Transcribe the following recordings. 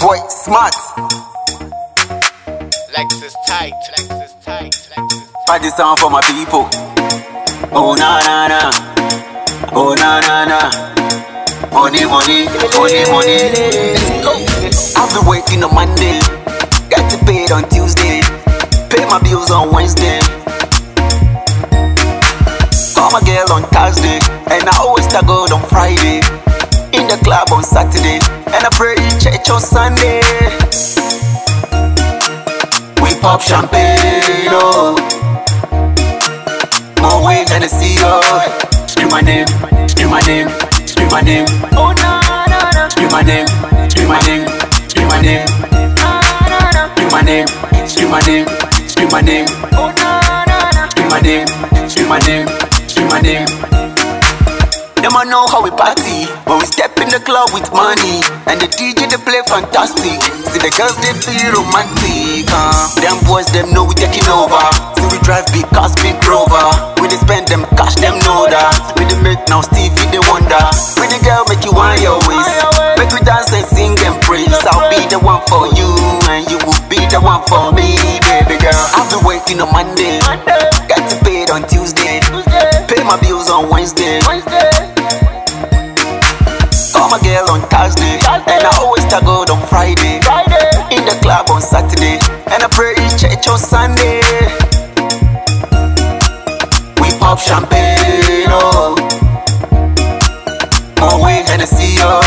Boy, smart. Lexus tight, Lexus tight, Lexus tight. Party sound for my people. Oh na na na. Oh na na na. Money, money, money, money. Let's go. I've been working on Monday. Get to paid on Tuesday. Pay my bills on Wednesday. Call my girl on Thursday. And I always tag out on Friday. In the club on Saturday. And I pray on Sunday. We pop champagne, oh. Moët than a CEO. Oh. Scream my name, scream my name, scream my name. Oh na na na. Scream my name, scream my name, scream my name. Na na na. Scream my name, scream my name, scream my name. Oh na na na. Scream my name, scream my name, scream my name. Them I know how we party when we club with money and the DJ they play fantastic. See the girls they feel romantic. Uh. Them boys them know we taking over. See we drive big cars, big rover. We they spend them cash, them know that. We they make now Stevie they wonder. We the girl make you want your waist. Make we dance and sing and praise. I'll be the one for you and you will be the one for me, baby girl. I've been working on Monday, get to paid on Tuesday, pay my bills on Wednesday. Girl on Thursday, and I always tag out on Friday. Friday. In the club on Saturday, and I pray in church on Sunday. We pop champagne, oh. Moët Hennessy, oh.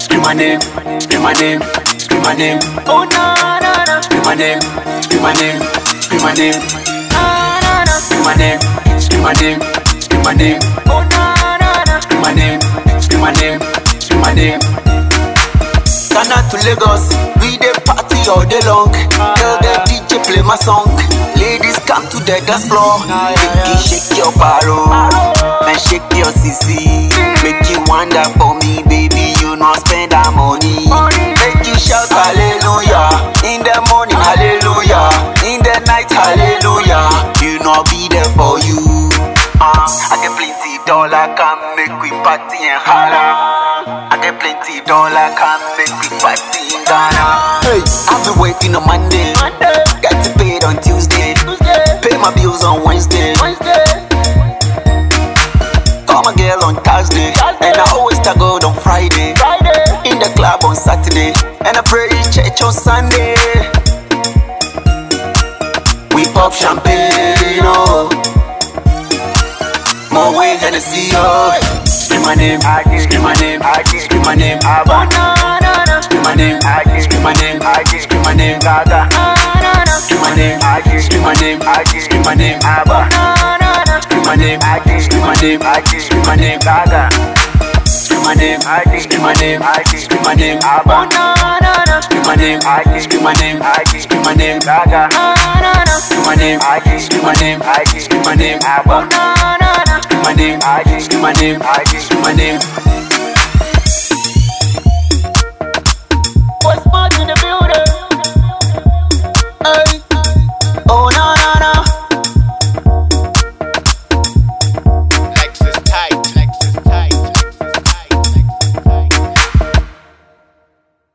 Scream my name, scream my name, scream my name. Oh na na na. Scream my name, scream my name, scream my name. Na na na. Scream my name, scream my name, scream my name. Oh na na na. Scream my name, scream my name, name. Ghana to Lagos, we dey party all day long. Tell the DJ play my song. Ladies come to the dance floor. Make you shake your paro and shake your sissy. Make you wonder for me, baby. You know spend that money. Plenty dollar, come make we party in Ghana. Hey, I've been working on Monday, get to paid on Tuesday, pay my bills on Wednesday. Call my girl on Thursday, and I always tag out on Friday. In the club on Saturday, and I pray in church on Sunday. We pop champagne, oh. Moët than a oh. My name, scream my name, scream my name. Oh na na na. Scream my name, scream my name, scream my name. Gaga. Scream my name, scream my name, scream my name. Oh na na na. Scream my name, scream my name, scream my name. Gaga. My name, scream my name, scream my name. Oh. Scream my name, scream my name, scream my name. Gaga. Scream my name, scream my name, scream my name. Oh na na na. Scream my name, scream my name, scream my name.